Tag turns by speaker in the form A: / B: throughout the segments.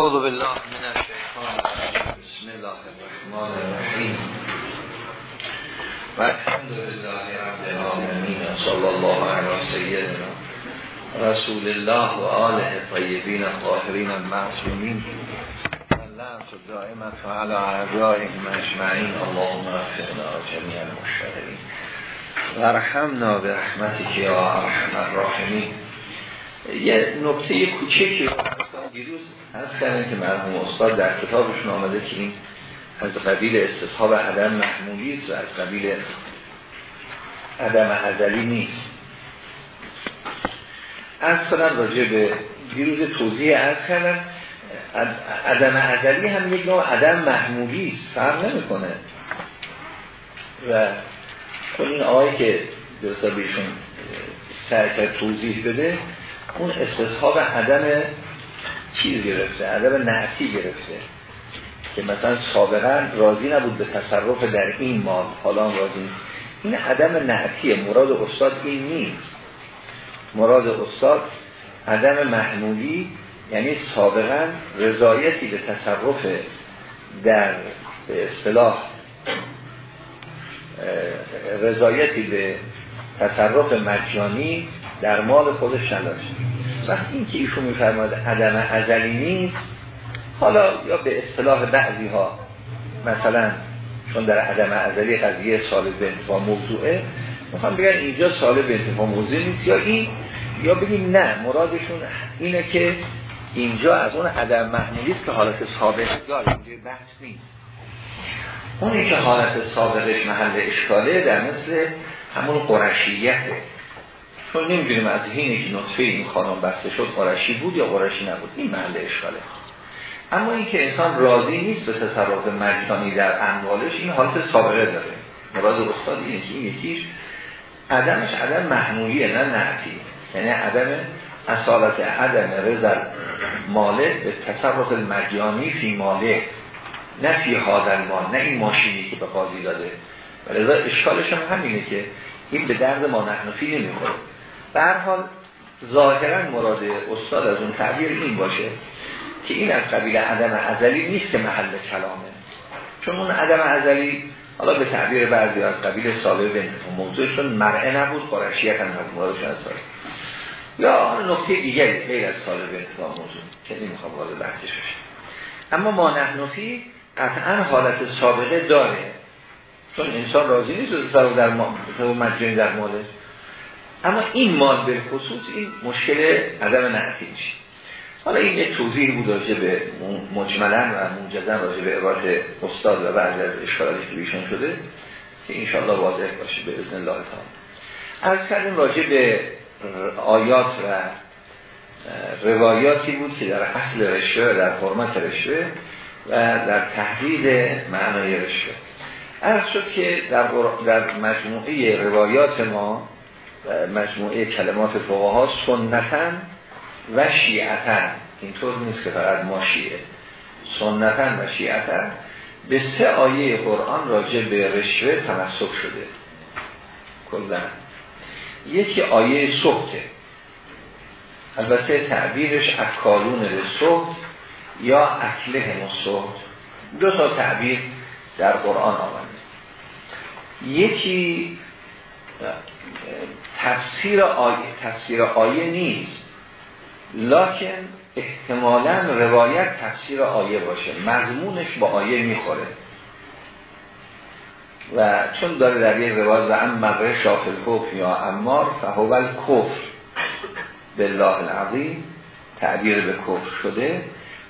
A: اعوذ بالله من الشیطان بسم الله الرحمن الرحیم و الحمد لله رب العالمین صلی الله علی سیدنا رسول الله و آله طیبین الطاهرین المعصومین. لعنت دائمت علی اعدائهم اجمعین. اللهم وفقنا جميع المشتغلین ورحمنا به رحمتک یا ارحم الراحمین. یه نکته کوچکی دیروز از کردن که مرحوم استاد در کتابشون آمده که این از قبیل استصحاب عدم محمولی و از قبیل عدم ازلی نیست. از کنم راجع به دیروز توضیح از کردم عدم ازلی هم یک نوع عدم محمولی است فرق نمی‌کنه. و خب این آقایی که درستا بهشون سعی توضیح بده اون استصحاب عدم چیز گرفته عدم نعتی گرفته که مثلا سابقا راضی نبود به تصرف در این مال. حالا راضی این عدم نعتیه مراد استاد این نیست. مراد استاد عدم محمولی یعنی سابقا رضایتی به تصرف در به اصطلاح رضایتی به تصرف مجانی در مال خودش نداشت. وقتی که ایشون میفرماد عدم ازلی نیست حالا یا به اصطلاح بعضی ها مثلا چون در عدم ازلی قضیه سال به انتفاع موضوعه می‌خوام بگن اینجا سال به انتفاع موضوع نیست یا این یا بگیم نه مرادشون اینه که اینجا از اون عدم محمولی است که حالت سابق داره اینجا بحث نیست. اونی که حالت سابقش محل اشکاله در مثل همون قرشیته چون نمی‌دونیم از اینه که نطفه این خانم بسته شد قرشی بود یا قرشی نبود این محل اشکاله. اما این که انسان راضی نیست به تصرف مجانی در اموالش این حالت سابقه داره. مراد استاد اینه که این یکیش عدمش عدم محمولیه نه نعتی یعنی عدم اصالت عدم رضا مالک به تصرف مجانی فی مالک. نه فی حاضر مال نه این ماشینی که به قاضی داده. و اشکالش هم همینه که این به درد ما نحنفی نمی‌خوره. به حال ظاهرا مراد استاد از اون تعبیر این باشه که این از قبیل عدم ازلی نیست که محل کلامه. چون اون عدم ازلی حالا به تعبیر بعضی از قبیل ساله به موضوعشون مرعه نبود قرشیت هم نبود مرادشون از ساله یا نکته دیگری غیر از ساله انتفاع موضوع که نمی‌خوام وارد بحثش بشه اما ما نحنفی قطعا حالت سابقه داره. چون انسان راضی نیست در مجانی در ماله. اما این مال به خصوص این مشکل عدم نعتی میشه. حالا این یک توضیح بود راجع به مجملا و موجزا راجع به عبارت استاد و بعضی از اشکالاتی که بیشون شده که انشاءالله واضح باشه به اذن الله تعالی. از کردیم راجع به آیات و روایاتی بود که در اصل رشوه در حرمت رشوه و در تحدید معنای رشوه. از شد که در, در مجموعه روایات ما مجموعه کلمات فقها سنتن و شیعتن اینطور نیست که فقط ما شیعه. سنتن و شیعتن به سه آیه قرآن راجع به رشوه تمسک شده. کلن یکی آیه صحته البته تعبیرش اکالون صحت یا اکله صحت دو تا تعبیر در قرآن آمده. یکی تفسیر آیه تفسیر آیه نیست. لکن احتمالا روایت تفسیر آیه باشه. مضمونش با آیه می‌خوره. و چون داره در یک روایت و ام مقره شافل کف یا امار فهول کفر بالله العظیم تعبیر به کفر شده.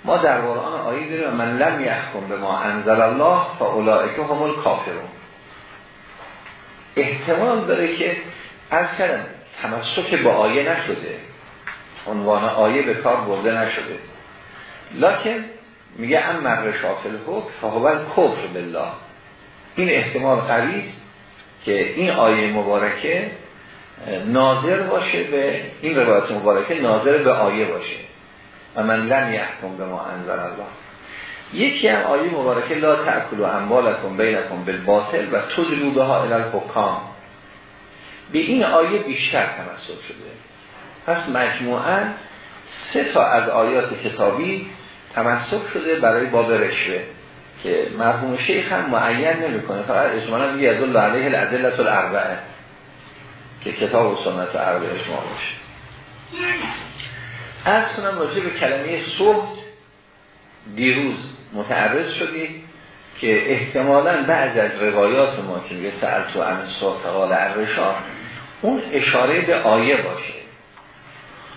A: ما در قرآن آیه داریم من لم یحکم به ما انزل الله فاولائک هم الکافرون. احتمال داره که از کردم تمسک با آیه نشده عنوان آیه به کار برده نشده. لکن میگه ام مر شافل حکم فهول کفر بالله. این احتمال قوی که این آیه مبارکه ناظر باشه به این روایت مبارکه ناظر به آیه باشه. و من لم یحکم به ما انزل الله. یکی هم آیه مبارکه لا تأکلوا اموالکم بینکم بالباطل و تدلو بها الی الحکام. به این آیه بیشتر تمثل شده. پس مجموعا سه تا از آیات کتابی تمسک شده برای باب رشوه که مرحوم شیخ هم معین نمی‌کنه. فقط اجمالا میگه از الله علیه الادله الاربعه که کتاب و سنت عربه اجماع باشه. از کنم راجع به کلمه صحب دیروز متعرض شدید که احتمالا بعض از روایات ما که میگه سألت و عن صحب الرشا اون اشاره به آیه باشه.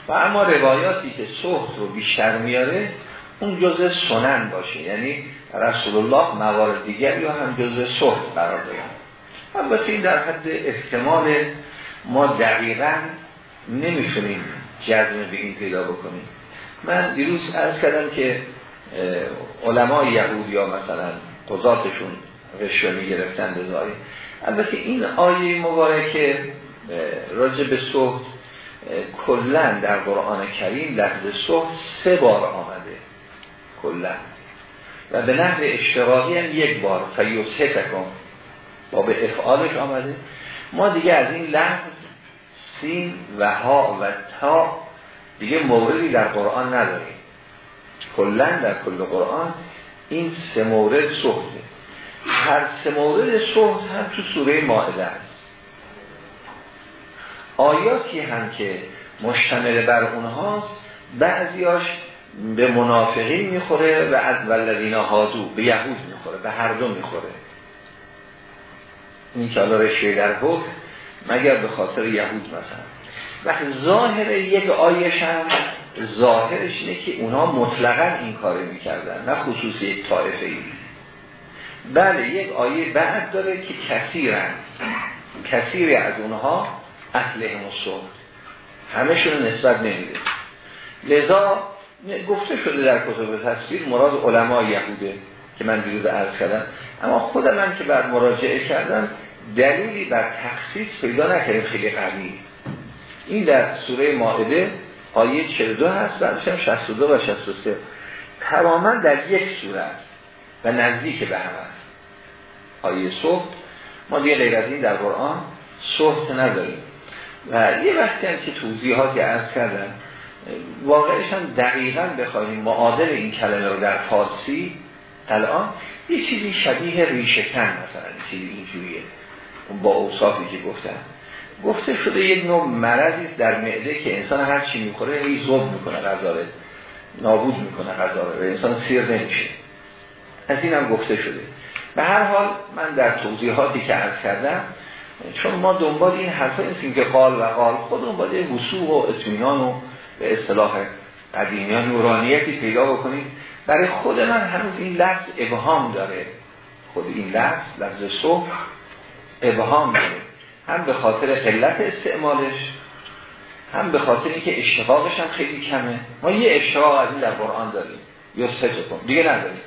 A: و اما روایاتی که صحب رو بیشتر میاره اون جزء سنن باشه. یعنی رسول الله موارد دیگر یا هم جزء صحب قرار دارن البته این در حد احتمال ما دقیقا نمی‌تونیم جزم به این پیدا بکنیم. من دیروز ارز کردم که علمای یهود یا مثلا قضاتشون رشوه می‌گرفتن بزاری البته این آیه مبارکه راجع به صحب کلا در قرآن کریم لحظه صحب سه بار آمده کلا و به نحو اشتراقی هم یک بار فیوسه تکن با به افعالش آمده. ما دیگه از این لحظ سین و ها و تا دیگه موردی در قرآن نداریم. کلا در کل قرآن این سه مورد صحبه. هر سه مورد صحب هم تو سوره ماعده است. آیاتی هم که مشتمل بر اونهاست؟ بعضیاش به منافقین می‌خوره و از ولدین هادو به یهود می‌خوره به هر دو می‌خوره. این که حالا رشوه در مگر به خاطر یهود مثلا. وقتی ظاهر یک آیش هم ظاهرش اینه که اونا مطلقا این کاره می‌کردن نه خصوصی یک طایفه ای بله یک آیه بعد داره که کثیرن کثیری از اونها اهل همسون همشون نسبت نمیده. لذا گفته شده در کتب تصویر مراد علمای یهوده که من دیروز عرض کردم. اما خودم هم که بر مراجعه کردم دلیلی بر تخصیص پیدا نکردیم خیلی قوی. این در سوره مائده آیه 42 هست بعدش هم 62 و 63 تماما در یک سوره است و نزدیک به هم است. آیه صحب ما دیگه غیر از این در قرآن صحب نداریم. و یه وقتی هم که توضیحاتی عرض کردم واقعش هم دقیقا بخواهیم معادل این کلمه رو در فارسی الان یه چیزی شبیه ریشکن مثلا چیزی اینجوریه. با اوصافی که گفتن گفته شده یک نوع مرضی در معده که انسان هر چی می‌خوره هی زوب می‌کنه غذا نابود می‌کنه غذا و انسان سیر نمیشه. از این هم گفته شده. به هر حال من در توضیحاتی که عرض کردم چون ما دنبال این حرفا نیستیم که قال و قال خود دنبال وسوق و اطمینان و به اصطلاح قدیمیان نورانیتی پیدا بکنیم. برای خود من هنوز این لفظ ابهام داره. خود این لفظ لفظ صبح ابهام داره. هم به خاطر قلت استعمالش هم به خاطر اینکه اشتقاقش هم خیلی کمه. ما یه اشتقاق از این در قرآن داریم یا کن دیگه نداریم.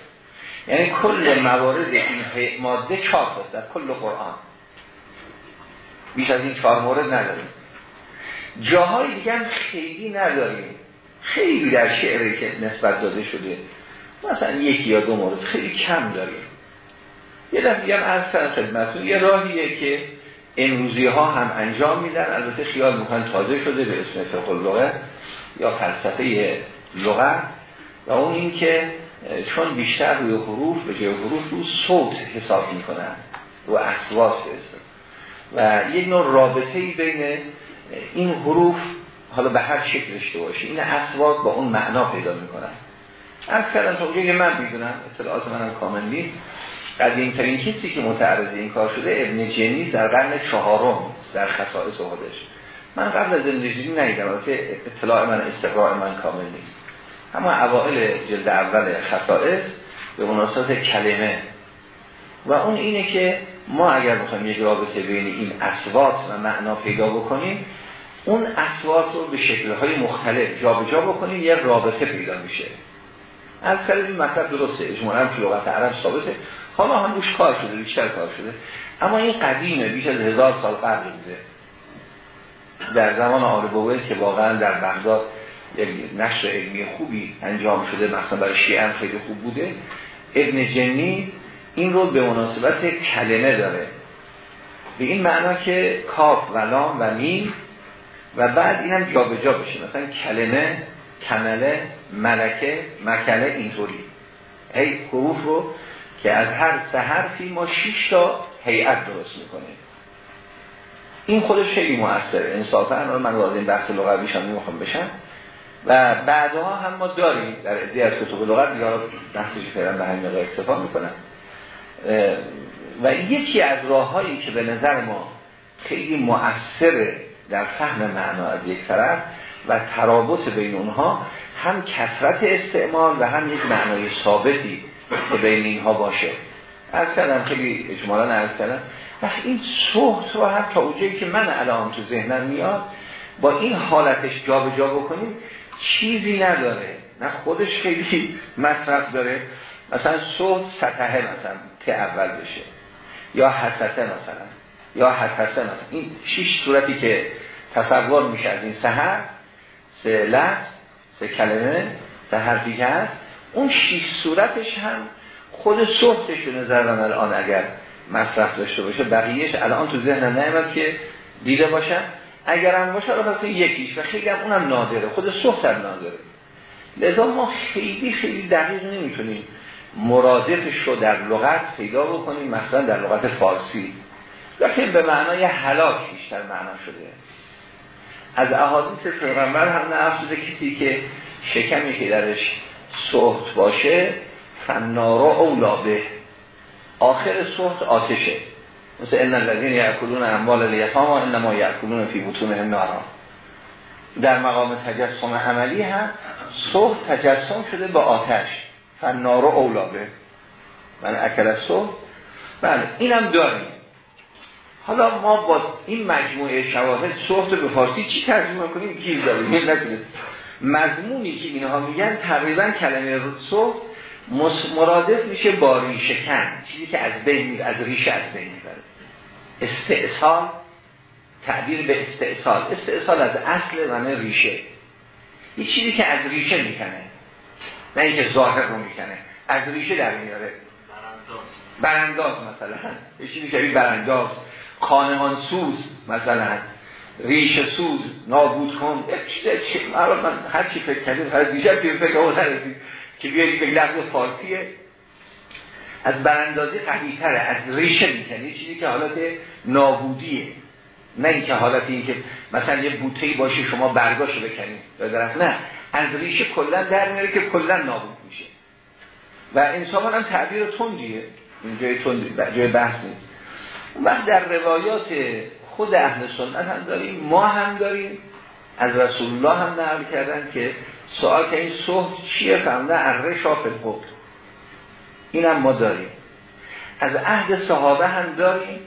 A: یعنی کل موارد این ماده چهار هست در کل قرآن. بیش از این چهار مورد نداریم. جاهای دیگه هم خیلی نداریم. خیلی در شعری که نسبت داده شده. مثلا یکی یا دو مورد خیلی کم داریم. یه دفعه هم از خدمتون یه راهیه که امروزی ها هم انجام میدن. البته خیال می‌کنن تازه شده به اسم فقه اللغه یا فلسفه لغت و اون این که چون بیشتر روی حروف به جای حروف رو صوت حساب می‌کنن رو اصوات و یک نوع رابطه بین این حروف حالا به هر شکل داشته باشه. این اصوات با اون معنا پیدا می‌کنن. از کردم تا که من می‌دونم اطلاعات منم کامل نیست. قدیم ترین کسی که متعرض این کار شده ابن جنیز در قرن چهارم در خصائص خودش. من قبل از ابن جنیز نیدم اطلاع من استقراء من کامل نیست. اما اوائل جلد اول خصائص به مناسبت کلمه. و اون اینه که ما اگر بخوایم یک رابطه بین این اسوات و معنا پیدا بکنیم اون اسوات رو به شکلهای مختلف جابجا جا بکنیم یک رابطه پیدا میشه. از کلی این مطلب درسته اجمالا تو لغت عرب ثابته. حالا هم روش کار شده بیشتر کار شده. اما این قدیمه بیش از هزار سال قبل بوده. در زمان آل که واقعا در بغداد نشر علمی خوبی انجام شده مثلا برای شیعه خیلی خوب بوده ابن جنی این رو به مناسبت کلمه داره. به این معنا که کاف و لام و میم و بعد اینم جابجا بشه. مثلا کلمه کمله ملکه مکله اینطوری. هی حروف رو که از هر سه حرفی ما 6 تا هیئت درست می‌کنیم. این خودش خیلی موثره. انصافا من وارد این بحث لغوی میشم نمی‌خوام بشم. و بعدها هم ما داریم در ادعای از کتب لغت یا بحثش فعلا به همین مقدار اکتفا می‌کنم. و یکی از راههایی که به نظر ما خیلی مؤثره در فهم معنا از یک طرف و ترابط بین اونها هم کثرت استعمال و هم یک معنای ثابتی که بین اینها باشه. از کردم خیلی اجمالا از کردم. و این صحت رو هم تا اونجایی که من الان تو ذهنم میاد با این حالتش جا به جا بکنیم چیزی نداره. نه خودش خیلی مصرف داره. مثلا صحت سطحه مثلا. که اول بشه. یا حسسه مثلا. یا حسسه مثلا. این شیش صورتی که تصور میشه از این سهر سه لحظ سه کلمه سه که هست اون شیش صورتش هم خود صحتش به نظر من الان اگر مصرف داشته باشه بقیهش الان تو ذهن نمیاد که دیده باشن اگر هم باشه پس یکیش. و خیلی هم اونم نادره. خود صحت هم نادره. لذا ما خیلی خیلی دقیق نمی‌تونیم مرادفش رو در لغت پیدا بکنیم مثلا در لغت فارسی. لیکن به معنای حلاک بیشتر معنا شده. از احادیث پیغمبر هم نه کسی که شکمی که درش صحت باشه فنارا اولابه آخر صحت آتشه. مثل ان الذين یاکلون اموال الیتام انما یاکلون فی بطونهم نارا. در مقام تجسم عملی هم صحت تجسم شده به آتش. فنارا اولابه من اکل صحت بله اینم داریم. حالا ما با این مجموعه شواهد صحت به فارسی چی ترجمه کنیم؟ گیر داریم. مضمونی که اینها میگن تقریبا کلمه صحت مرادف میشه با ریشه کن چیزی که از بین از ریشه از بین می‌بره. استعصال تعبیر به استعصال استعصال از اصل معنی ریشه. یه چیزی که از ریشه می‌کنه. نه اینکه ظاهر رو می‌کنه. از ریشه در میاره. برانداز مثلا. یه چیزی که برانداز خانمان سوز مثلا. ریشه سوز. نابود کن. چیز من هر چی فکر کردیم هر دیشب که فکر اون که بیایی به لفظ فارسیه. از براندازی قویتره. از ریشه می‌کنه. چیزی که حالت نابودیه. نه اینکه حالت این که مثلا یه بوتهی باشه شما برگاشو بکنید نه. از ریشه کلا در میاره که کلا نابود میشه. و انسان هم تعبیر تندیه. این جای تندی جای بحث نیست. وقت در روایات خود اهل سنت هم داریم ما هم داریم. از رسول الله هم نقل کردن که سوال که این صحب چیه؟ فهمده اره الحب این هم ما داریم. از عهد صحابه هم داریم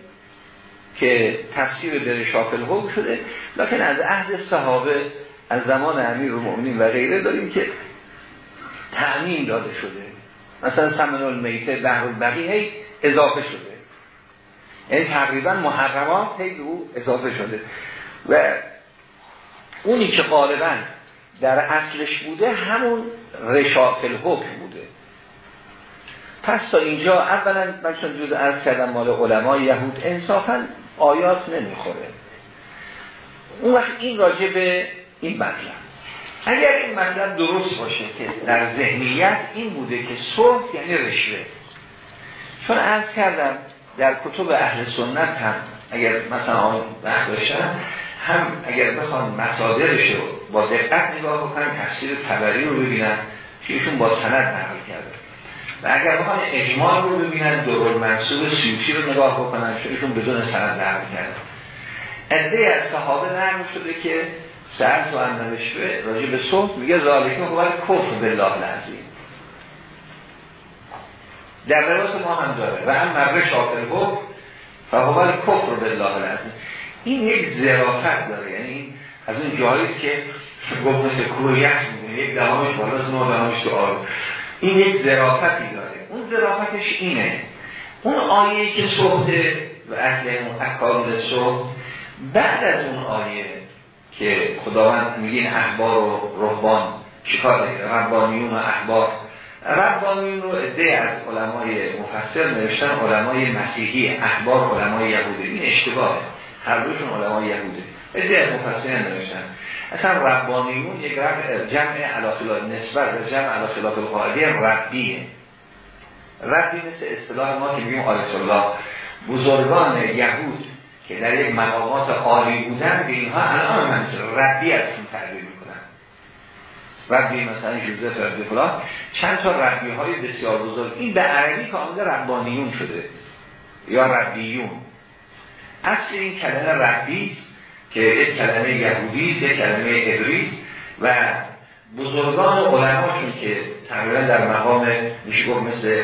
A: که تفسیر به شافل حب شده لکن از عهد صحابه از زمان امیر و مؤمنین و غیره داریم که تعمین داده شده. مثلا سمن المیته بحر البقی اضافه شده. یعنی تقریبا محرمات هی او اضافه شده. و اونی که غالبا در اصلش بوده همون رشاقل حکم بوده. پس تا اینجا اولا من چون جز از کردم مال علمای یهود انصافا آیات نمی‌خوره. اون وقت این راجع به این مطلب. اگر این مطلب درست باشه که در ذهنیت این بوده که صحب یعنی رشوه. چون از کردم در کتب اهل سنت هم اگر مثلا بحث باشن هم اگر بخوان مصادرش رو با دقت نگاه بکنن تفسیر تبری رو ببینن که ایشون با سند نقل کرده و اگر بخوان اجمال رو ببینن دور منصوب سیوسی رو نگاه بکنن چون ایشون بدون سند نقل کرده عده از صحابه نقل شده که سر تو اندرشوه راجع به صحب میگه ذالکه هو کفر بالله العظیم در روایت ما هم داره. و هم مره شاکر گفت فهو کفر بالله العظیم این یک ظرافت داره. یعنی از اون جایی که گفت مثل کوریت میگه یک دهامش بالاست نو دهامش تو آرو این یک ظرافتی داره. اون ظرافتش اینه. اون آیه که صحبت و اهل اکارون صحبت بعد از اون آیه که خداوند میگه این احبار و رهبان. چیکار ربانیون و احبار. ربانیون رو عده از علمای مفسر نوشتن علمای مسیحی احبار علمای یهودی. این اشتباهه هر دوشون علمای یهوده ادهی از مفسرین نوشتن. اصلا ربانیون یک رب جمع علاخلاف نسبت و جمع علاخلاف القاعدی ربیه. ربی مثل اصطلاح ما که میگیم آیت الله. بزرگان یهود که در یک مقامات عالی بودن به اینها الان منظور ربی ازشون تعبیر می‌کنن. ربی مثلا جوزف ربی فلان چند تا ربی های بسیار بزرگ. این به عربی کامل ربانیون شده. یا ربیون. اصل این کلمه ربی که یک کلمه یهودی یک کلمه عبری و بزرگان و علماشون که تقریبا در مقام میشه مثل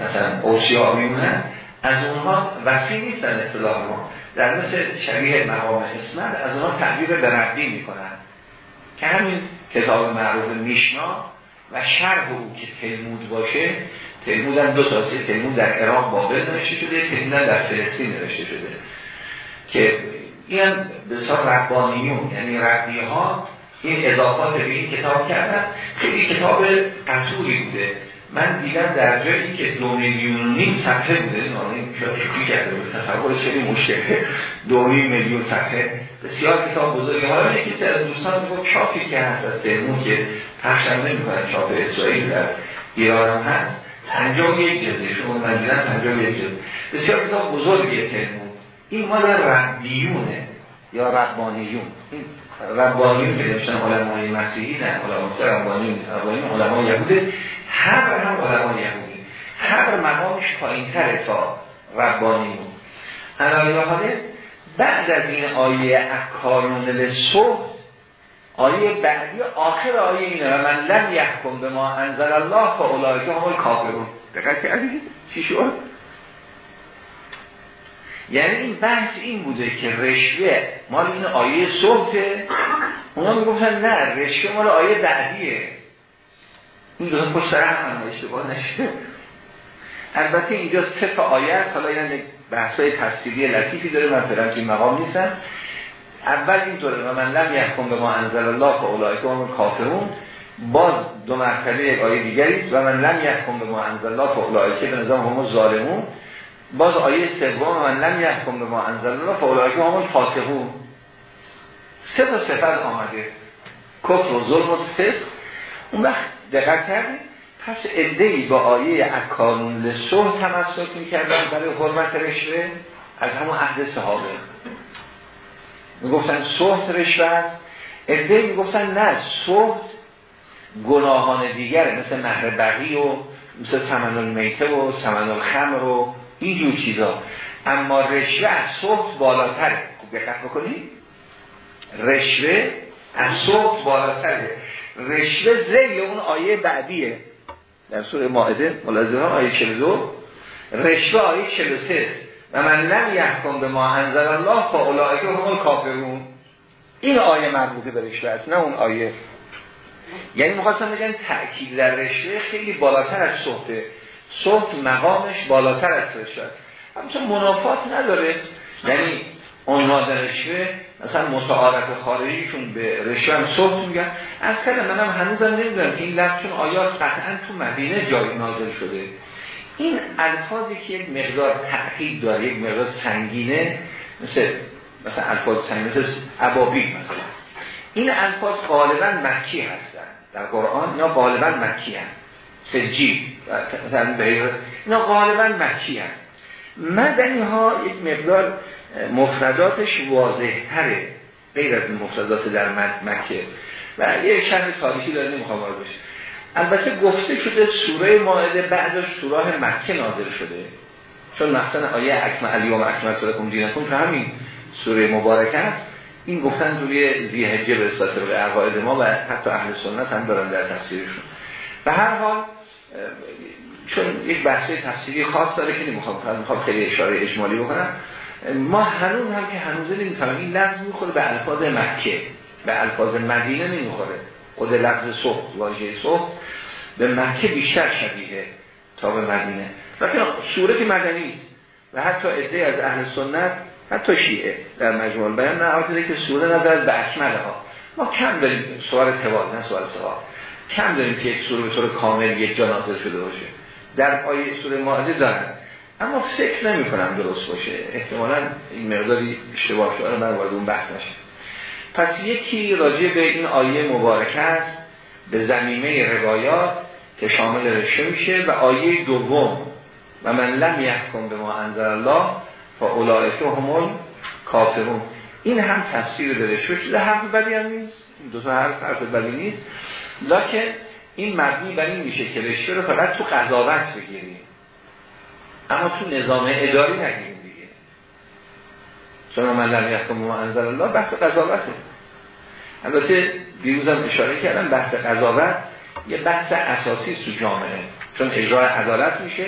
A: مثلا اوسیا میمونن از اونها وسیع نیستن اصطلاح ما. در مثل شبیه مقام اسمت از اونها تعبیر به ربی می‌کنن. که همین کتاب معروف میشنا و شرح او که تلمود باشه تلمود هم دو تاسی تلمود در عراق بابل نوشته شده تلمود در فلسطین نوشته شده. که این بسیار ربانیون یعنی ربی ها این اضافات به این کتاب کردن. خیلی کتاب قطوری بوده. من دیدم در جایی که دو میلیون نیم صفحه بوده این شکلی کرده بود تصور خیلی مشکله. دو میلیون صفحه. بسیار کتاب بزرگی حالا یکی از دوستان می‌گفت چاپی که هست از تهمون که پخشم نمی‌کنن چاپ اسرائیل در ایران هم هست. پنجاه یک جلده شما من دیدم پنجاه یک جلده بسیار کتاب بزرگی تهمون این مال ربیونه یا ربانیون؟ ربانیون که داشتن علمای مسیحی نه علمای ربانیون. ربانیون علمای یهوده هر هم علمای یهودی هر مقامش پایین تره تا ربانیون علایه حاله بعد از این آیه اکارون لسو آیه بعدی آخر آیه اینه و من لم یحکم به ما انزل الله فا اولایکه همون کافرون دقیق کردید چی شد؟ یعنی این بحث این بوده که رشوه مال این آیه صحته اونا می‌گفتن نه رشوه مال آیه بعدیه. این دو پشت سر هم اشتباه نشه. البته اینجا آیه است حالا این بحثای تفسیری لطیفی داره من فرم این مقام نیستم. اول اینطوره و من لم یحکم به ما انزل الله که اولایک هم کافرون باز دو مرتبه یک آیه دیگری و من لم یحکم به ما انزل الله که اولایک به نظام هم ظالمون باز آیه سوم من لم یحکم به ما انزل الله فاولئک هم الفاسقون. سه تا صفت آمده. کفر و ظلم و فسق. اون وقت دقت کردید پس ادهی با آیه اکانون لسوه تمسک می‌کردن برای حرمت رشوه؟ از همون عهد صحابه. می‌گفتن صحت رشوه ادهی می‌گفتن نه صحت گناهان دیگره مثل مهر بقی و مثل سمن المیته و سمن الخمر و اینجور چیزا. اما رشوه از بالاتره. خوب دقت بکنید رشوه از صحت بالاتره. رشوه زیر اون آیه بعدیه. در سوره ماعده ملازمه آیه 42 رشوه آیه 43 و من لم یحکم به ما انزل الله فا اولئک هم کافرون این آیه مربوطه به رشوه است نه اون آیه. یعنی می‌خواستم بگم تأکید در رشوه خیلی بالاتر از صحته صحت مقامش بالاتر از رشوه همچون منافات نداره یعنی عنوان رشوه مثلا متعارف خارجیشون به رشوه هم صحت میگن. از کردم منم هنوزم نمی‌دونم که این لفظون آیات قطعا تو مدینه جایی نازل شده. این الفاظی که یک مقدار تحقیق داره یک مقدار سنگینه مثل مثلا الفاظ سنگینه مثل عبابی مثلا. این الفاظ غالبا مکی هستن. در قرآن یا غالبا مکی هستن. سجی مثلا اینا غالبا مکی هست مدنی ها یک مقدار مفرداتش واضح تره غیر از مفردات در مکه. و یه شهر تاریخی داره نمی‌خوام وارد بشه البته گفته شده سوره ماعده بعدش سوره مکه نازل شده. چون مثلا آیه اکمل الیوم اکمل لکم دینکم که همین سوره مبارکه است این گفتن روی زیهجه به به عقاید ما و حتی اهل سنت هم دارن در تفسیرشون. به هر حال چون یک بحث تفسیری خاص داره که نمی‌خوام می‌خوام خیلی اشاره اجمالی بکنم. ما هنوز هم که هنوز نمی‌فهمیم. این لفظ می‌خوره به الفاظ مکه. به الفاظ مدینه نمی‌خوره. خود لفظ صبح واژه صبح به مکه بیشتر شبیه تا به مدینه. لیکن صورت مدنی و حتی عده از اهل سنت حتی شیعه در مجموع بیان نه که سوره نظر به اکمل ها. ما کم داریم سوال تواد نه سوال سوال. کم داریم که یک سوره به طور کامل یک جا نازل شده باشه. در آیه سوره ماعده دارن. اما فکر نمی کنم درست باشه. احتمالا این مقداری اشتباه شده من وارد اون بحث نشه پس یکی راجع به این آیه مبارکه است به زمینه روایات که شامل رشته میشه و آیه دوم. و من لم یحکم به ما انزل الله و اولایت همون کافرون این هم تفسیر داره شده حرف بدی هم نیست. دو تا حرف حرف بدی نیست. لکن این مبنی بر این میشه که رشته رو فقط تو قضاوت بگیریم. اما تو نظام اداری نگیریم دیگه. چون من لم یحکم ما انزل الله بحث قضاوته. البته دیروزم اشاره کردم بحث قضاوت یه بحث اساسی تو جامعه. چون اجرای عدالت میشه.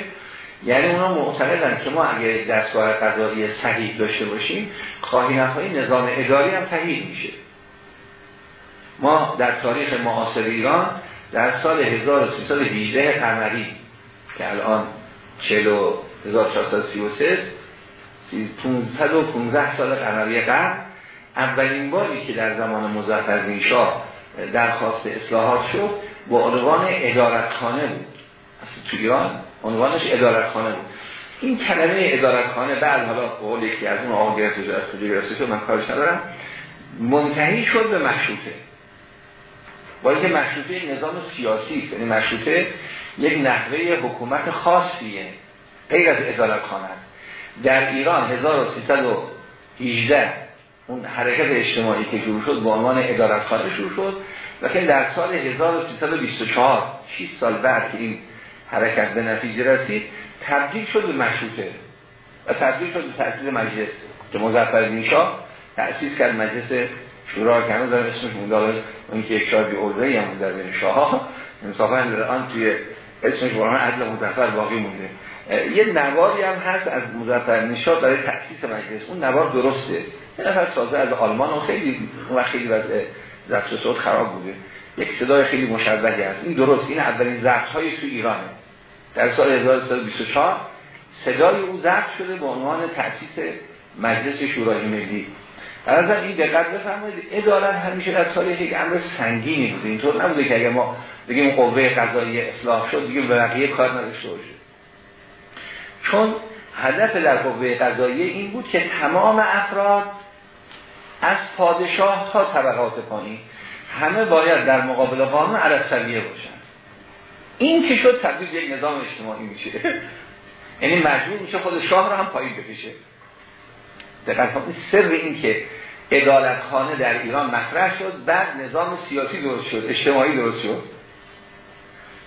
A: یعنی اونا معتقدن که ما اگه دستگاه قضایی صحیح داشته باشیم خواهی نخواهی نظام اداری هم صحیح میشه. ما در تاریخ معاصر ایران در سال 1318 قمری که الان 1433 515 سال قمری قبل. اولین باری که در زمان مظفرالدین شاه درخواست اصلاحات شد با عنوان ادارتخانه بود. اصلا تو عنوانش ادارتخانه بود. این کلمه ادارتخانه بعد حالا قول یکی از اون آقا گرفت از کجا که من کارش ندارم. منتهی شد به مشروطه. با اینکه مشروطه نظام سیاسی یعنی مشروطه یک نحوه حکومت خاصیه. غیر از ادارتخانه است. در ایران 1318 اون حرکت اجتماعی که شروع شد با عنوان ادارتخانه شروع شد که در سال 1324 6 سال بعد که این حرکت به نتیجه رسید تبدیل شد به مشروطه و تبدیل شد به تأسیس مجلس که مظفر شاه تأسیس کرد. مجلس شورا که هنوز اسمش مونده اون که یک شاه بی ارزه هم در بین شاه ها انصافا آن توی اسمش برای عدل مظفر باقی مونده. یه نواری هم هست از مظفر نشاد برای تأسیس مجلس. اون نوار درسته. یه نفر تازه از آلمان و خیلی اون خیلی وضع ضبط صوت خراب بوده. یک صدای خیلی مشبهی هست. این درست. این اولین ضبط های تو ایرانه. در سال 1324 صدای او ضبط شده به عنوان تأسیس مجلس شورای ملی. از این دقت بفرمایید. ادالت همیشه در تاریخ یک امر سنگینی بوده. اینطور نبوده که اگر ما بگیم قوه قضایی اصلاح شد دیگه به بقیه کار نداشته باشه. چون هدف در قوه قضایی این بود که تمام افراد از پادشاه تا طبقات پایین همه باید در مقابل قانون عرصویه باشن. این که شد تبدیل یک نظام اجتماعی میشه. یعنی مجبور میشه خود شاه رو هم پایین بکشه. دقیقا سر این که ادالت در ایران مطرح شد بعد نظام سیاسی درست شد اجتماعی درست شد.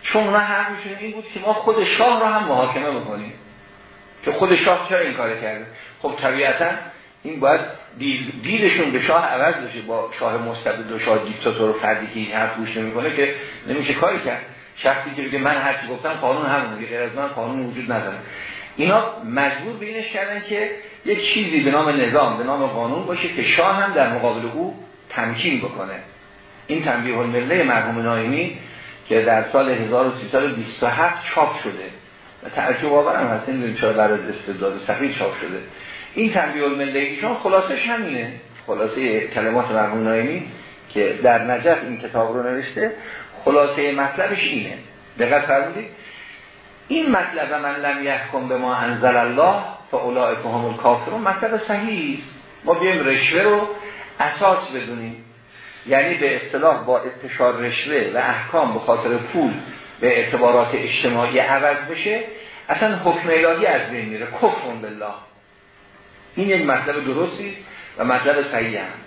A: چون اونا حرفشون این بود که ما خود شاه رو هم محاکمه بکنیم. که خود شاه چرا این کار کرده؟ خب طبیعتا این باید دیدشون به شاه عوض بشه با شاه مستبد و شاه دیکتاتور و فردی که حرف گوش نمی‌کنه که نمیشه کاری کرد. شخصی که بگه من هرچی گفتم قانون همونه غیر از من قانون وجود نداره. اینا مجبور به اینش کردن که یک چیزی به نام نظام به نام قانون باشه که شاه هم در مقابل او تمکین بکنه. این تنبیه المله مرحوم نایمی که در سال 1327 چاپ شده. و تعجب آورم هست. نمی‌دونیم چرا بعد از استبداد صحیح چاپ شده. این تنبیه المله ایشان خلاصش همینه. خلاصه کلمات مرحوم نایمی که در نجف این کتاب رو نوشته خلاصه مطلبش اینه. دقت فرمودید. این مطلب من لم یحکم به ما انزل الله فاولئک هم الکافرون. مطلب صحیح است. ما بیایم رشوه رو اساس بدونیم. یعنی به اصطلاح با انتشار رشوه و احکام به خاطر پول به اعتبارات اجتماعی عوض بشه اصلا حکم الهی از بین میره. کفر بالله. این یک مطلب درستی و مطلب صحیح است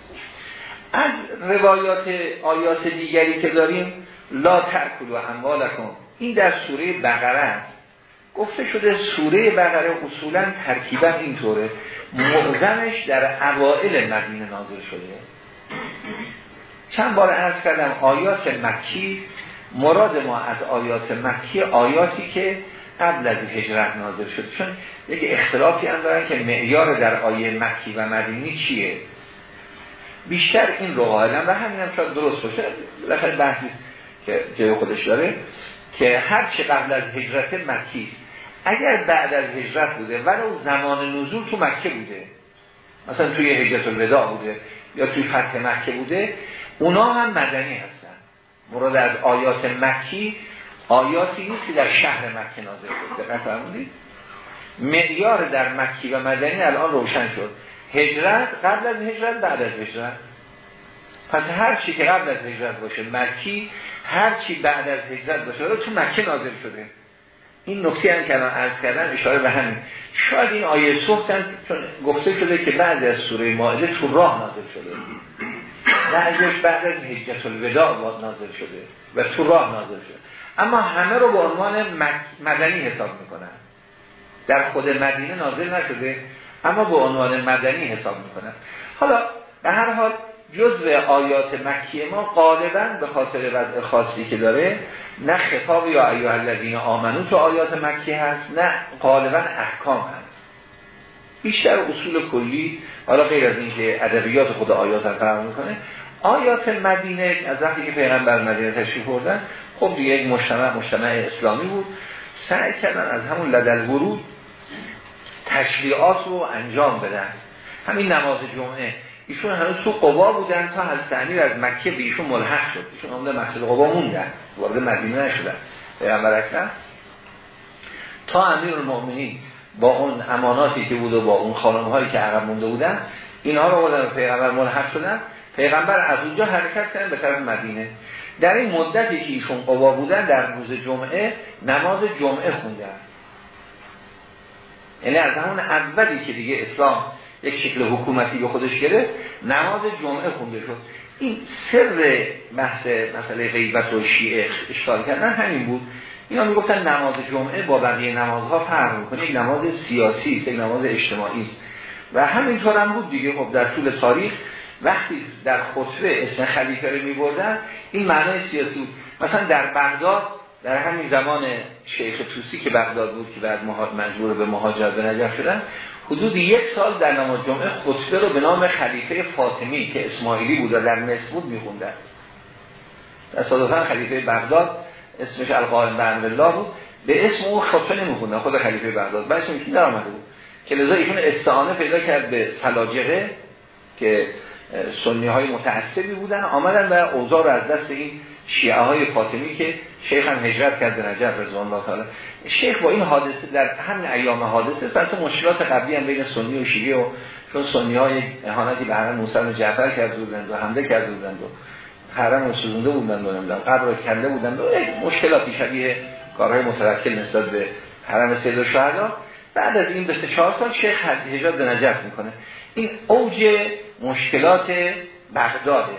A: از روایات آیات دیگری که داریم لا و اموالکم. این در سوره بقره است. گفته شده سوره بقره اصولا ترکیبا اینطوره. معظمش در اوائل مدینه نازل شده. چند بار عرض کردم آیات مکی مراد ما از آیات مکی آیاتی که قبل از هجرت نازل شد. چون یک اختلافی هم دارن که معیار در آیه مکی و مدینی چیه؟ بیشتر این رو قائلن و همین هم شاید درست باشه. لخاطر بحثی که جای خودش داره که هر چه قبل از هجرت مکی اگر بعد از هجرت بوده ولو زمان نزول تو مکه بوده مثلا توی هجرت الوداع بوده یا توی فتح مکه بوده اونا هم مدنی هستن. مراد از آیات مکی آیاتی نیست در شهر مکه نازل شده دقت فرمودید معیار در مکی و مدنی الان روشن شد. هجرت قبل از هجرت بعد از هجرت. پس هر چی که قبل از هجرت باشه مکی هر چی بعد از هجرت باشه تو مکه نازل شده. این نکته هم که الان عرض کردن اشاره به همین. شاید این آیه سختن چون گفته شده که بعد از سوره مائده تو راه نازل شده. بعدش بعد از حجت الوداع نازل شده و تو راه نازل شده. اما همه رو به عنوان مدنی حساب می‌کنن. در خود مدینه نازل نشده اما به عنوان مدنی حساب می‌کنن. حالا به هر حال جزء آیات مکی ما غالبا به خاطر وضع خاصی که داره نه خطاب یا ایها الذین آمنو تو آیات مکی هست نه غالبا احکام هست. بیشتر اصول کلی حالا غیر از اینکه ادبیات خود آیات هم فرق می‌کنه آیات مدینه از وقتی که پیغمبر مدینه تشریف بردن خب دیگه یک مجتمع مجتمع اسلامی بود. سعی کردن از همون لدل ورود تشریعات رو انجام بدن. همین نماز جمعه. ایشون هنوز تو قبا بودن تا امیر از مکه به ایشون ملحق شد. ایشون عمده مسجد قبا موندن. وارد مدینه نشدن. پیغمبر اکرم. تا امیر المؤمنین با اون اماناتی که بود و با اون خانم هایی که عقب مونده بودن اینها رو بودن پیغمبر ملحق شدن. پیغمبر از اونجا حرکت کردن به طرف مدینه. در این مدتی که ایشون قبا بودن در روز جمعه نماز جمعه خوندن. یعنی از همون اولی که دیگه اسلام یک شکل حکومتی به خودش گرفت نماز جمعه خونده شد. این سر بحث مسئله غیبت و شیعه اشکال کردن همین بود. اینا می‌گفتن نماز جمعه با بقیه نمازها فرق می‌کنه. یک نماز سیاسی یک نماز اجتماعی و همینطور هم بود دیگه. خب در طول تاریخ وقتی در خطبه اسم خلیفه رو میبردن این معنای سیاسی بود. مثلا در بغداد در همین زمان شیخ توسی که بغداد بود که بعد مجبور به مهاجرت به نجف شدن حدود یک سال در نماز جمعه خطبه رو به نام خلیفه فاطمی که اسماعیلی بود و در مصر بود میخوندن. تصادفا خلیفه بغداد اسمش القائم به الله بود. به اسم اون خطبه نمیخوندن خود خلیفه بغداد بعدش این در آمده بود. که لذا ایشون استعانه پیدا کرد به سلاجقه که سنی های متعصبی بودن آمدن و اوضاع رو از دست این شیعه های فاطمی که شیخ هم هجرت کرد به نجف رضوان الله تعالی. شیخ با این حادثه در همین ایام حادثه پس مشکلات قبلی هم بین سنی و شیعه و چون سنی های اهانتی به حرم موسی جعفر کرده بودند و حمله کرده بودند و حرم رو سوزونده بودند و نمی‌دونم قبر رو کنده بودند و مشکلاتی شبیه کارهای متوکل نسبت به حرم سید الشهدا بعد از این به چهار سال شیخ هجرت به نجف می‌کنه. این اوج مشکلات بغداده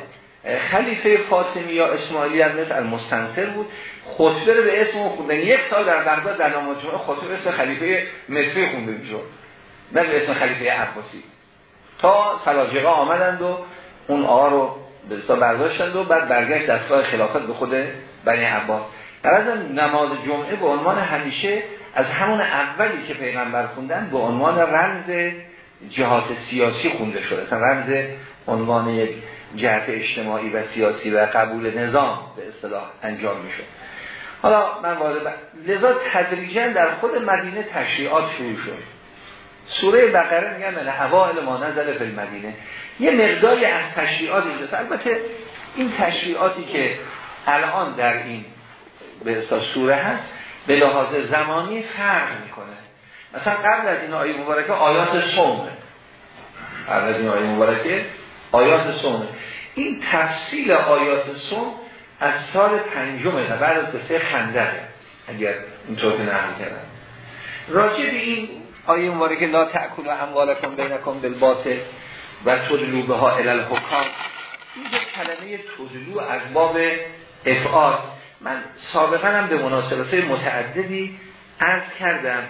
A: خلیفه فاطمی یا اسماعیلی هم مثل المستنصر بود. خطبه رو به اسم خوندن. یک سال در بغداد در نماز جمعه خطبه اسم خلیفه مصری خونده می‌شد. نه به اسم خلیفه عباسی. تا سلاجقه آمدند و اون آقا رو به برداشتند و بعد برگشت دستگاه خلافت به خود بنی عباس. در از نماز جمعه به عنوان همیشه از همون اولی که پیغمبر خوندن به عنوان رمز جهات سیاسی خونده شده. اصلا رمز عنوان یک جهت اجتماعی و سیاسی و قبول نظام به اصطلاح انجام میشه. حالا من وارد لذا تدریجا در خود مدینه تشریعات شروع شد. سوره بقره میگن من اوائل ما نزل فی المدینه یه مقداری از تشریعات اینجاست البته این تشریعاتی که الان در این به سوره هست به لحاظ زمانی فرق می‌کنه. مثلا قبل از این آیه مبارکه آیات صومه. قبل از این آیه مبارکه آیات صومه. این تفصیل آیات صوم از سال پنجمه بعد از قصه خندقه. اگر اینطور که نقل کردن راجع به این آیه مبارکه لا تأکل و اموالکم بینکم بالباطل و تدلو به ها الالحکام این کلمه تدلو از باب افعال. من سابقا هم به مناسبت متعددی عرض کردم.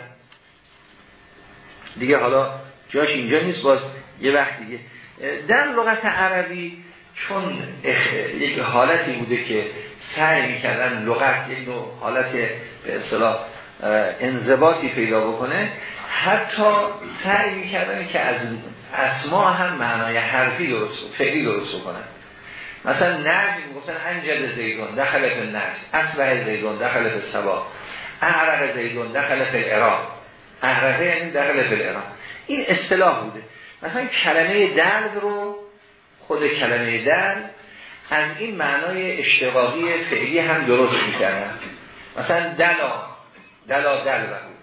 A: دیگه حالا جاش اینجا نیست باز یه وقت دیگه. در لغت عربی چون یک حالتی بوده که سعی می‌کردن لغت یک نوع حالت به اصطلاح انضباطی پیدا بکنه حتی سعی می‌کردن که از اسما هم معنای حرفی درست فعلی درست بکنن مثلا نجم گفتن انجل زیدون دخل النجم اصبح زیدون دخل فی السبا اعرق زیدون دخل فی العراق. اعرقه یعنی دخل العراق. این اصطلاح بوده. مثلا کلمه درد رو خود کلمه درد از این معنای اشتقاقی فعلی هم درست می‌کردن. مثلا دلا دلا دل بود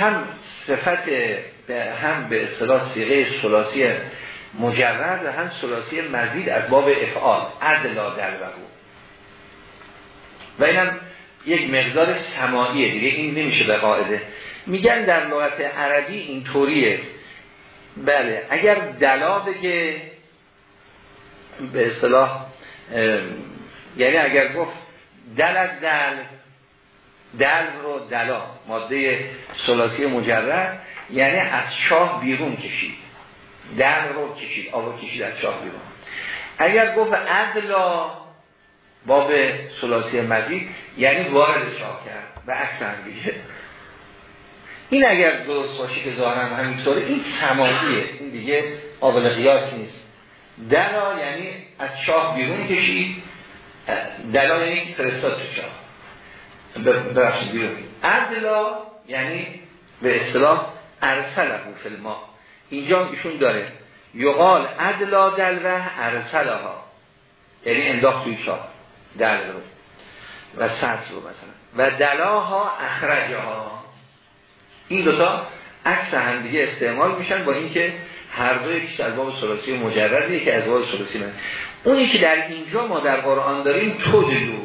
A: هم صفت هم به اصطلاح سیغه سلاسی مجرد و هم سلاسی مزید از باب افعال عدلا در و اینم یک مقدار سماعیه دیگه این نمیشه به قاعده. میگن در لغت عربی این طوریه بله اگر دلا بگه به اصطلاح یعنی اگر گفت دل از دل دل رو دلا ماده سلاسی مجرد یعنی از شاه بیرون کشید. دل رو کشید آب کشید از شاه بیرون. اگر گفت عدلا باب سلاسی مزید یعنی وارد شاه کرد. و اکثر دیگه. این اگر درست باشه که ظاهرا همینطوره این سماعیه این دیگه قابل قیاس نیست. دلا یعنی از شاه بیرون کشید. دلا یعنی فرستاد تو شاه. ببخشید عدلا یعنی به اصطلاح ارسله فلما اینجا ایشون داره. یقال عدلا دلوه ارسله ها یعنی انداخت توی شاه. دل رو. و سطر رو مثلا. و دلاها اخرجها. این دوتا عکس هم دیگه استعمال میشن با اینکه هر دو یکیش در باب سلاسی مجرد که از باب سلاسی من اونی که در اینجا ما در قرآن داریم تو دلو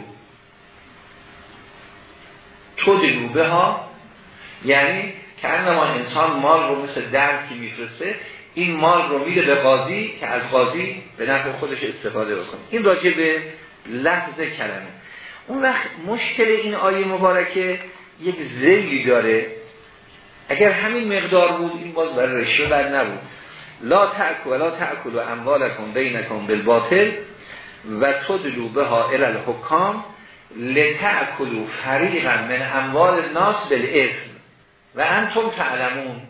A: تو دلو به ها؟ یعنی که ما انسان مال رو مثل درکی میفرسته این مال رو میده به قاضی که از قاضی به نفع خودش استفاده بکنه. این راجع به لفظ کلمه. اون وقت مشکل این آیه مبارکه یک زیلی داره. اگر همین مقدار بود این باز برای رشوه بر نبود. لا تأکل و لا تأکل و اموالکم بینکم بالباطل و تدلو بها الى الحکام لتأکلو فریقا من اموال الناس بالاسم و انتم تعلمون.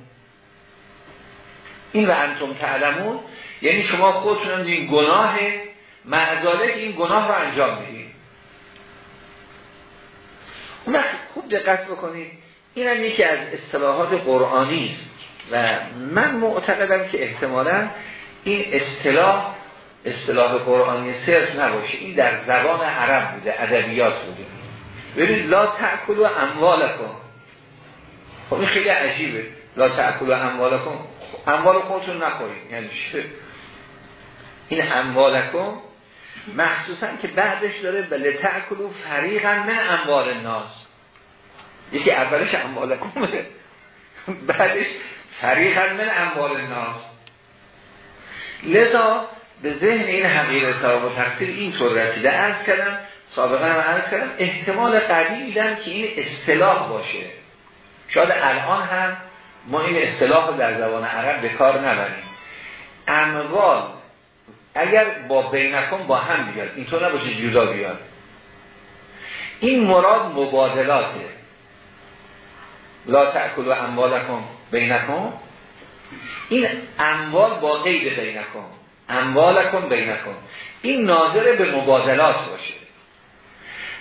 A: این و انتم تعلمون یعنی شما خودتون این گناه معذالک این گناه رو انجام می‌دید اون خوب دقت بکنید این هم یکی از اصطلاحات قرآنی است. و من معتقدم که احتمالا این اصطلاح اصطلاح قرآنی صرف نباشه. این در زبان عرب بوده ادبیات بوده. ببینید لا تأکل و اموالکم. خب این خیلی عجیبه. لا تأکل و اموالکم. اموال خودتون نخورید. یعنی این اموالکم مخصوصا که بعدش داره بله تأکلو فریقا من اموال الناس. یکی اولش اموالکمه بعدش فریقا من اموال الناس. لذا به ذهن این حقیقه ثواب و تقصیر اینطور رسیده. ارز کردم سابقا هم ارز کردم احتمال قوی دیدم که این اصطلاح باشه. شاید الان هم ما این اصطلاح در زبان عرب به کار نبریم. اموال اگر با بینکم با هم بیاد اینطور نباشه جدا بیاد. این مراد مبادلاته. لا تأکل و اموالکم بینکم. این اموال با غیر بینکم. اموالکم بینکم. این ناظر به مبادلات باشه.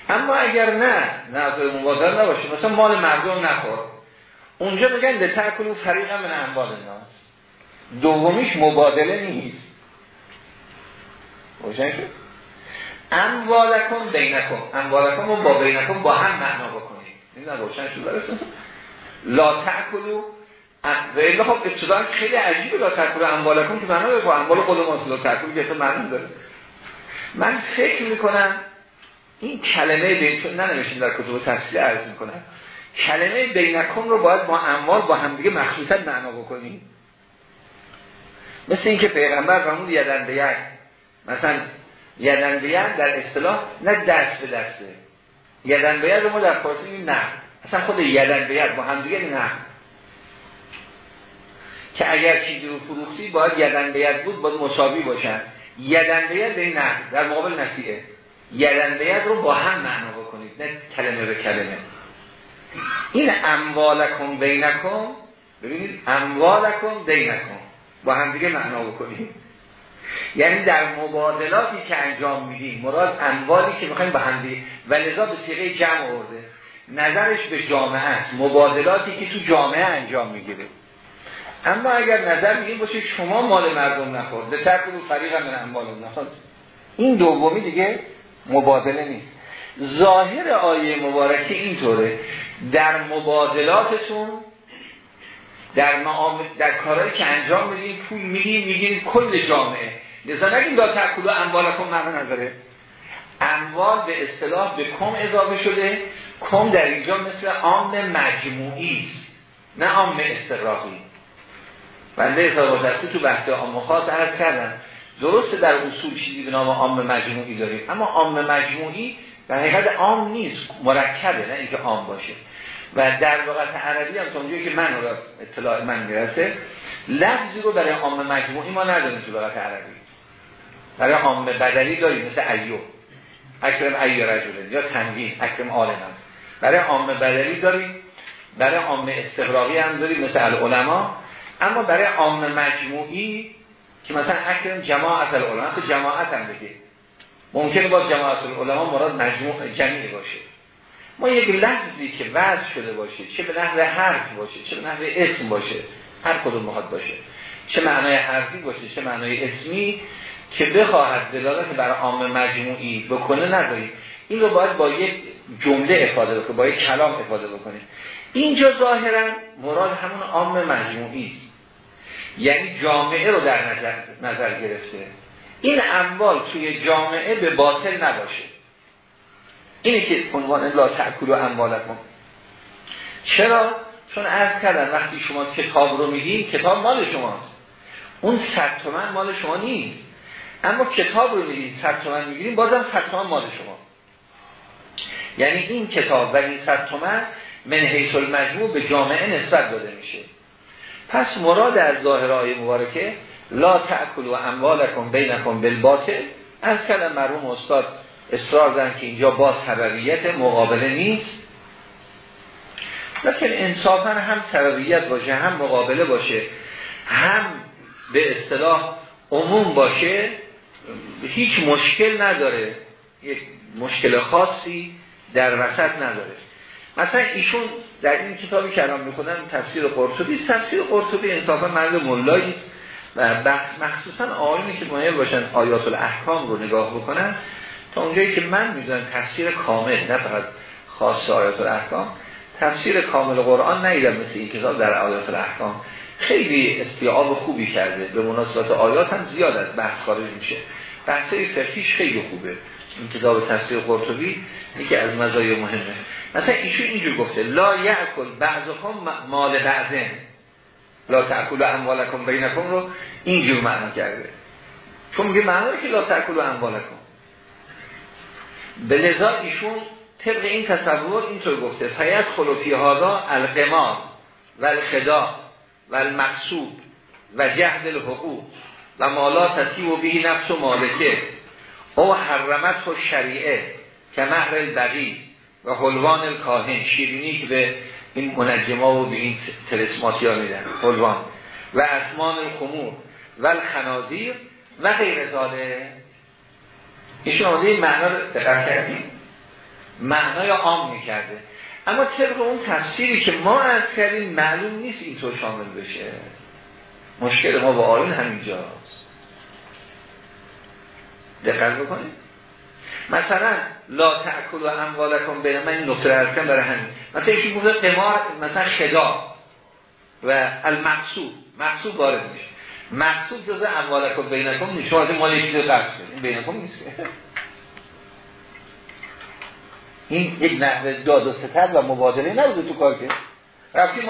A: اما اگر نه ناظر مبادلات نباشه. مثلا مال مردم نخور. اونجا میگن ده تأکلو فریقا من اموال الناس دومیش مبادله نیست. روشن شد؟ اموالکم بینکم. اموالکم رو با بینکم با هم معنا بکنید این روشن شد لا تأکلو و این خب ابتدا خیلی عجیبه لا تأکلو اموالکم که معنا داره با اموال خود ما لا تأکلو که معنا داره. من فکر می‌کنم این کلمه بین چون در کتب تفصیل عرض می‌کنم. کلمه بینکم رو باید با اموال با همدیگه مخصوصا معنا بکنیم. مثل اینکه پیغمبر فرمود یدن به مثلا یدن بیاد در اصطلاح نه دست به دسته. یدن بیاد ما در فارسی نه اصلا خود یدن بیاد با هم دیگه نه که اگر چیزی رو فروختی باید یدن بیاد بود باید مساوی باشن. یدن این نه در مقابل نسیه یدن بیاد رو با هم معنا بکنید نه کلمه به کلمه. این اموالکم بینکم ببینید اموالکم بینکم. با هم دیگه معنا بکنید یعنی در مبادلاتی که انجام میدیم مراد اموالی که می‌خوایم به هم و لذا به سیغه جمع آورده. نظرش به جامعه است. مبادلاتی که تو جامعه انجام می‌گیره. اما اگر نظر میگیم باشه شما مال مردم نخورد به ترک رو فریق من اموال نخورد این دومی دیگه مبادله نیست. ظاهر آیه مبارکه اینطوره. در مبادلاتتون در معامل در کارهایی که انجام میدیم پول میگیم میگیم کل جامعه. لذا نگیم لا تأکلو اموالکم مرد نظره اموال به اصطلاح به کم اضافه شده. کم در اینجا مثل عام مجموعی نه عام استراحی بنده اصابات دستی تو بحث عام خاص عرض کردم. درسته در اصول چیزی به نام عام مجموعی داریم اما عام مجموعی در حقیقت عام نیست مرکبه نه اینکه عام باشه. و در لغت عربی هم تا که من رو اطلاع من می‌رسه لفظی رو برای عام مجموعی ما نداریم تو لغت عربی. برای عام بدلی داریم مثل ایو. اکرم ای رجوله یا تنوین اکرم آلمان برای عام بدلی داریم برای عام استقراقی هم داریم مثل العلماء. اما برای عام مجموعی که مثلا اکرم جماعت العلماء تو جماعت هم بگه. ممکنه با جماعت العلماء مراد مجموع جمعی باشه. ما یک لحظی که وضع شده باشه چه به نحو حرف باشه چه به نحو اسم باشه هر کدوم مخواد باشه. چه معنای حرفی باشه چه معنای اسمی که بخواهد دلالت بر عام مجموعی بکنه نداریم. این رو باید با یک جمله افاده بکنه با یک کلام افاده بکنه اینجا ظاهرا مراد همون عام مجموعی است. یعنی جامعه رو در نظر, نظر گرفته. این اموال توی جامعه به باطل نباشه. اینه که عنوان لا تأکل و اموالکم. چرا؟ چون عرض کردن وقتی شما کتاب رو میگین کتاب مال شماست. اون صد تومن مال شما نیست. اما کتاب رو میگین صد تومن می‌گیریم بازم صد تومن مال شما. یعنی این کتاب و این صد تومن من حیث المجموع به جامعه نسبت داده میشه. پس مراد از ظاهرهای مبارکه لا تأکل و اموالکم بینکم بالباطل. از کلم مرحوم استاد اصرار دارن که اینجا با سببیت مقابله نیست. لیکن انصافا هم سببیت باشه هم مقابله باشه هم به اصطلاح عموم باشه هیچ مشکل نداره. یک مشکل خاصی در وسط نداره. مثلا ایشون در این کتابی که الان می‌خونم تفسیر قرطبی تفسیر قرطبی انصافا مرد ملایی و مخصوصا آیونی که مایل باشن آیات الاحکام رو نگاه بکنن تا اونجایی که من می‌دونم تفسیر کامل نه فقط خاص آیات الاحکام تفسیر کامل قرآن نیدم مثل این کتاب در آیات الاحکام خیلی استیعاب خوبی کرده. به مناسبت آیات هم زیاد از بحث خارج میشه. بحثای فقهیش خیلی خوبه. این کتاب تفسیر قرطبی یکی از مزایای مهمه. مثلا ایشون اینجور گفته لا یعکل بعضکم مال بعضن. لا تأکل اموالکم بینکم رو اینجور معنا کرده. چون میگه معنی که لا تأکل اموالکم. به لذا ایشون طبق این تصور اینطور گفته فیت خلوفی هادا القمار و الخدا و المقصود و جهد الحقوق و مالا تصیب و بهی نفس و مالکه. او حرمت و شریعه که مهر البقی و حلوان الکاهن شیرینی که به این منجما و به این تلسماتی ها میدن. حلوان. و اسمان الخمور. و الخنازیر. و غیر زاله ایشون آمده این معنا رو دقت کردیم معنای عام می‌کرده. اما طبق اون تفسیری که ما از کردیم معلوم نیست اینطور شامل بشه. مشکل ما با آیون همینجاست. دقت بکنید. مثلا لا تأکل و اموالکم بین من این نقطه رو برای همین. مثلا یکی گفته قمار مثلا خدا و المقصود. مقصود وارد میشه. مقصود جزء اموالکم بینکم نیست. شما از مال یکی رو قصد این بینکم نیست. این یک نحوه داد و ستر و مبادله نبوده تو کار که. رفتی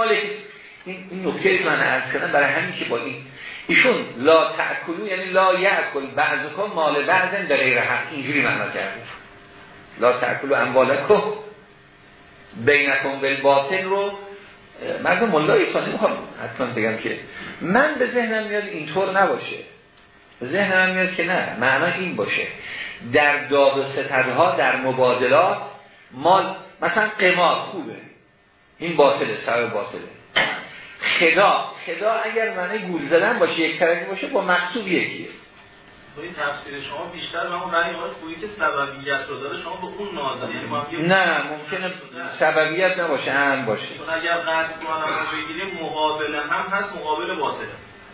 A: این, این نکته من عرض کردم برای همین که با این ایشون لا تأکلو یعنی لا یأکل بعضکم مال بعضن به غیر حق. اینجوری معنا کرده. لا تأکلو اموالکم بینکم بالباطل رو مردم ملای ایسان نمی‌خوام حتما بگم که من به ذهنم میاد اینطور نباشه. ذهنم میاد که نه معنا این باشه. در داد و ستدها در مبادلات مال مثلا قمار خوبه. این باطله سبب باطله. خدا خدا اگر معنی گول زدن باشه یک طرفی باشه با مقصود یکیه.
B: با این تفسیر شما بیشتر به اون رأی های که سببیت رو داره شما به اون نازل
A: یعنی نه ممکنه سببیت نباشه هم باشه.
B: چون اگر قصد رو بگیریم مقابل هم هست مقابل باطله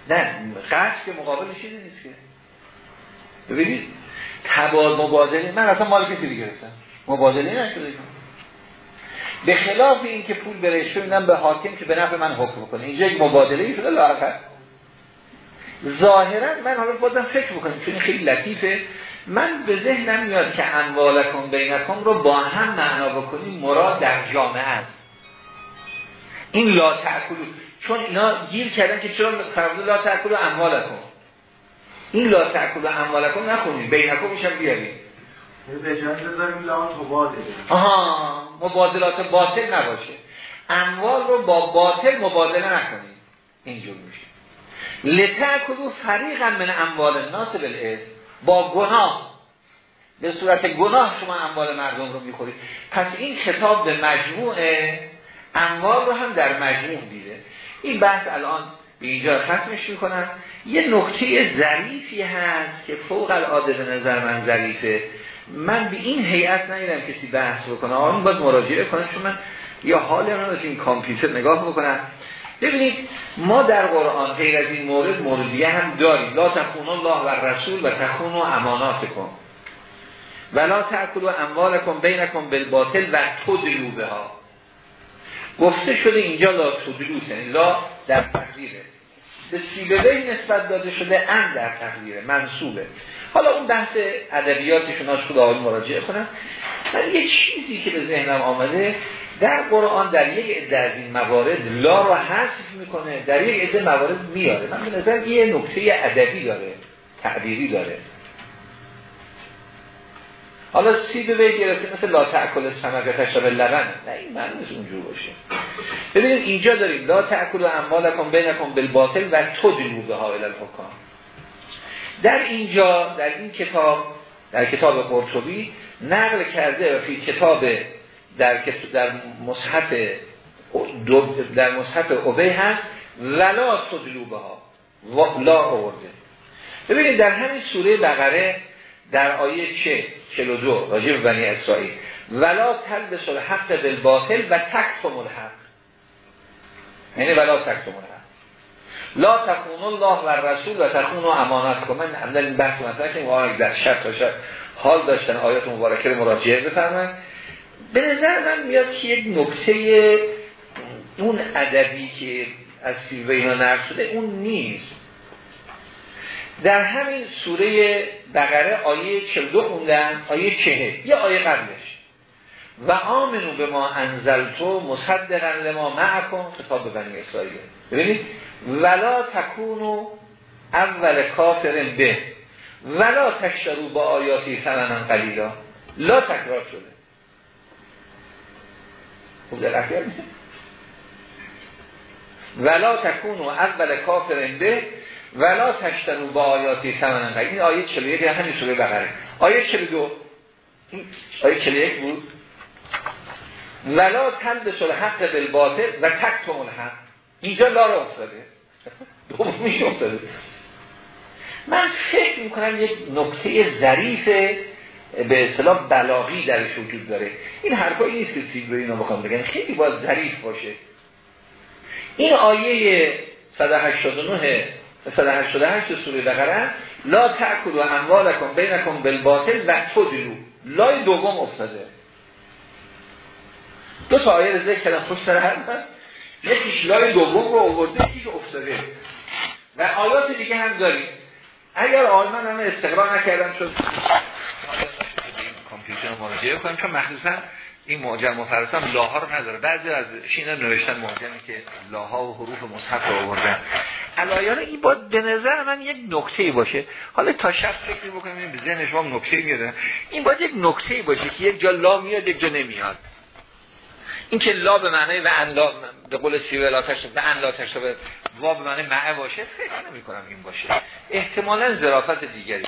A: نه قصد که مقابل چیزی نیست که. ببینید تباد مبادله من اصلا مال کسی گرفتم مبادله نشده. به خلاف این که پول بره میدم به حاکم که به نفع من حکم کنه اینجا یک مبادله ای شده لاغر ظاهرا من حالا بازم فکر بکنم چون خیلی لطیفه. من به ذهنم میاد که اموالکم بینکم رو با هم معنا بکنیم مراد در جامعه است. این لا تأکلو. چون اینا گیر کردن که چرا فرض لا تأکلو اموالکم. این لا تأکلو اموالکم نخونید بینکم میشم بیاریم. آها مبادلات باطل نباشه. اموال رو با باطل مبادله نکنید اینجور میشه. لتأکلو فریقا من اموال الناس بالعلم با گناه. به صورت گناه شما اموال مردم رو می‌خورید. پس این خطاب به مجموعه اموال رو هم در مجموع دیده این بحث الان به اینجا ختمش می‌کنم. یه نکته ظریفی هست که فوق العاده به نظر من ظریفه. من به این هیئت ندیدم کسی بحث بکنه. آن باید مراجعه کنم من یا حال من از این کامپیوتر نگاه بکنم ببینید ما در قرآن غیر از این مورد موردیه هم داریم. لا تخون الله و رسول و تخون و امانات کن ولا تأکل و اموال کن بینکن بالباطل و تدلو به ها گفته شده اینجا لا تدلو یعنی لا در تقدیره. به سیبه نسبت داده شده ان در تقدیره منصوبه. حالا اون بحث ادبیاتشون هاش خود آقای مراجعه کنم من یه چیزی که به ذهنم آمده در قرآن در یک عده از این موارد لا رو حذف می‌کنه در یک عده موارد میاره. من به نظر یه نکته ادبی داره تعبیری داره. حالا سی به گرفته مثل لا تأکل سمک تشرب لبن نه این معنیش اونجور باشه. ببینید اینجا داریم. لا تأکل و اموالکم بینکم بالباطل و تدلو به ها الالحکام در اینجا در این کتاب در کتاب قرطبی نقل کرده و فی کتاب در در مصحف در مصحف عبی هست ولا تدلوبه ها لا آورده. ببینید در همین سوره بقره در آیه چه 42 راجع به بنی اسرائیل ولا تلبس الحق بالباطل و تکتم الحق. یعنی ولا تکتم الحق. لا تکون الله و رسول و تکون امانت کن. من همدن این بحث مثلا که در شرط تا شرط حال داشتن آیات مبارکه مراجعه بفرمایید. به نظر من میاد که یک نکته اون ادبی که از فیلوه اینا نرد شده اون نیست. در همین سوره بقره آیه 42 خوندن آیه 40 یه آیه قبلش. و آمنو به ما انزلتو مصدقا لما معکم خطاب به بنی اسرائیل. ببینید؟ ولا تکونو اول کافر به. ولا تشترو با آیاتی ثمنا قلیلا. لا تکرار شده. خوب در اخیر ولا تکونو اول کافر به ولا تشترو با آیاتی ثمنا. این آیه 41 همین سوره بقره. آیه 42 آیه 41 بود. ولا تلبس الحق بالباطل و تکتم الحق. اینجا لا را افتاده دومیش افتاده. من فکر می‌کنم یک نکته ظریف به اصطلاح بلاغی درش وجود داره. این حرفایی نیست که سیب اینو بخوام بگن. خیلی باید ظریف باشه. این آیه 189 188 سوره بقره لا تأکلوا اموالکم بینکم بالباطل و تدلو لای دوم افتاده. دو تا آیه ذکر کردم خوش سر هر یکیش لای دوم رو آورده یکیش افتاده. و آیات دیگه هم داریم. اگر آلمان هم استقرار نکردم شد کامپیوتر مراجعه کنیم چون مخصوصا این معجم مفرسم لاها رو نداره. بعضی از شینا نوشتن معجمی که لاها و حروف مصحف رو آوردن. علایان این باید به نظر من یک نکته باشه. حالا تا شب فکر بکنیم به ذهن شما نکته میاد این باید یک نکته باشه که یک جا لا میاد یک جا نمیاد. این که لا به معنی و ان لا به قول سیوه لا تشت به ان لا تشت به وا به معنی معه باشه فکر نمی کنم این باشه. احتمالا ظرافت دیگری.